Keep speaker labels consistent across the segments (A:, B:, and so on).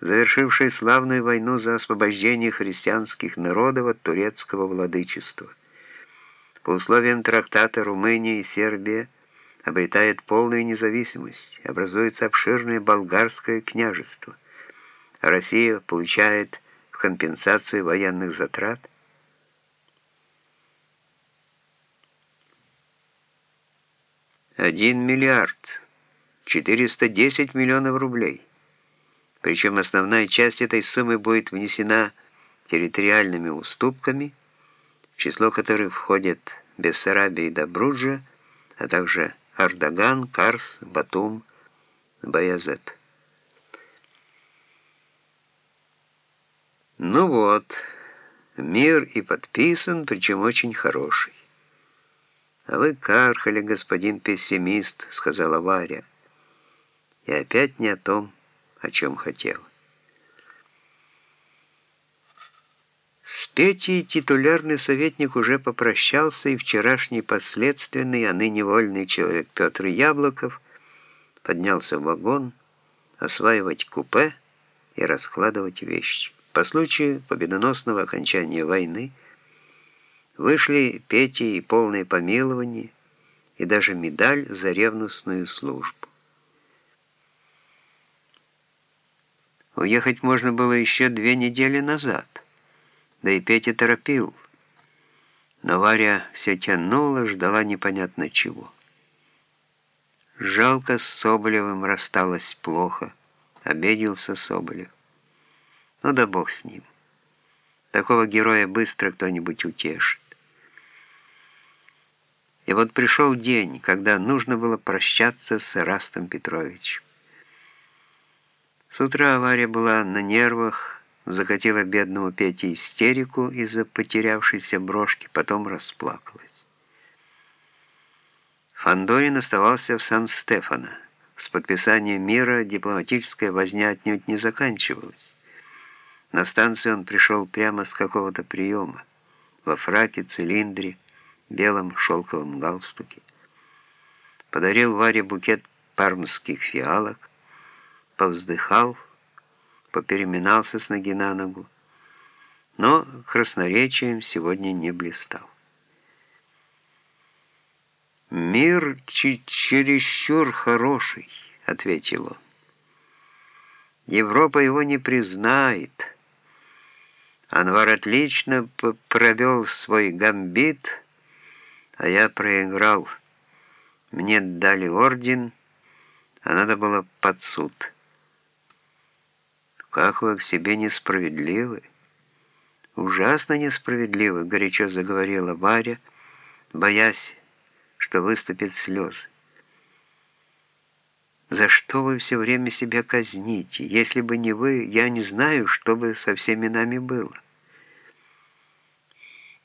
A: завершившей славную войну за освобождение христианских народов от турецкого владычества. По условиям трактата Румыния и Сербия обретает полную независимость, образуется обширное болгарское княжество. Россия получает в компенсацию военных затрат 1 миллиард 410 миллионов рублей. Причем основная часть этой суммы будет внесена территориальными уступками, в число которых входят Бессарабия и Добруджа, а также Ардаган, Карс, Батум, Баязет. Ну вот, мир и подписан, причем очень хороший. «А вы каркали, господин пессимист», — сказала Варя. И опять не о том, о чем хотел. С Петей титулярный советник уже попрощался, и вчерашний последственный, а ныне вольный человек Петр Яблоков поднялся в вагон осваивать купе и раскладывать вещи. По случаю победоносного окончания войны Вышли Петя и полное помилование, и даже медаль за ревностную службу. Уехать можно было еще две недели назад, да и Петя торопил. Но Варя все тянула, ждала непонятно чего. Жалко, с Соболевым рассталась плохо, обиделся Соболев. Ну да бог с ним. Такого героя быстро кто-нибудь утешит. И вот пришел день, когда нужно было прощаться с Растом Петровичем. С утра авария была на нервах, закатила бедному Пете истерику из-за потерявшейся брошки, потом расплакалась. Фандорин оставался в Сан-Стефано. С подписанием мира дипломатическая возня отнюдь не заканчивалась. На станцию он пришел прямо с какого-то приема, во фраке, цилиндре, белом шелковом галстуке. Подарил Варе букет пармских фиалок, повздыхал, попереминался с ноги на ногу, но красноречием сегодня не блистал. «Мир чересчур хороший», — ответил он. «Европа его не признает». Анвар отлично провел свой гамбит — а я проиграл. Мне дали орден, а надо было под суд. Как вы к себе несправедливы? Ужасно несправедливы, горячо заговорила Варя, боясь, что выступят слезы. За что вы все время себя казните? Если бы не вы, я не знаю, что бы со всеми нами было.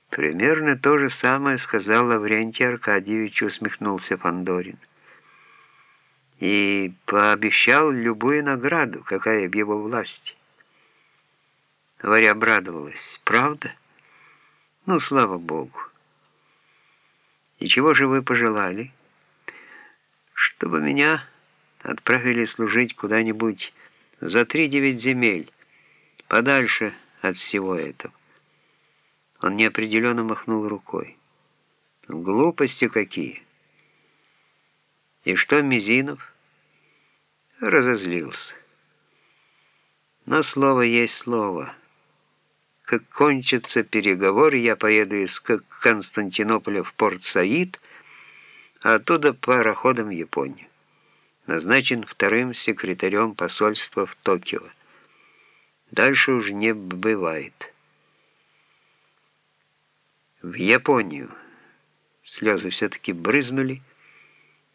A: Примерно то же самое сказал Лаврентий Аркадьевич, усмехнулся Фандорин. И пообещал любую награду, какая в его власти. Варя обрадовалась. «Правда? Ну, слава Богу. И чего же вы пожелали? Чтобы меня отправили служить куда-нибудь за три-девять земель, подальше от всего этого. Он неопределенно махнул рукой. Глупости какие. И что Мизинов? Разозлился. Но слово есть слово. Как кончатся переговоры, я поеду из Константинополя в Порт-Саид, а оттуда пароходом в Японию. Назначен вторым секретарем посольства в Токио. Дальше уже не бывает в Японию. Слезы все-таки брызнули,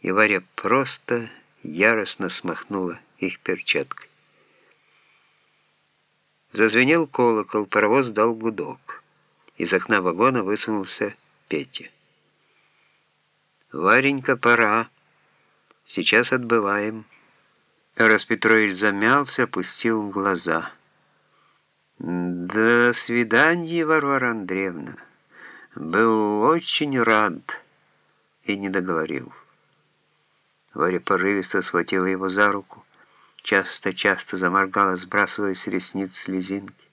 A: и Варя просто яростно смахнула их перчаткой. Зазвенел колокол, паровоз дал гудок. Из окна вагона высунулся Петя. «Варенька, пора. Сейчас отбываем». Тарас Петрович замялся, опустил глаза. «До свидания, Варвара Андреевна». Был очень рад и не договорил. Варя порывисто схватила его за руку. часто-часто заморгала, сбрасывая с ресниц слезинки.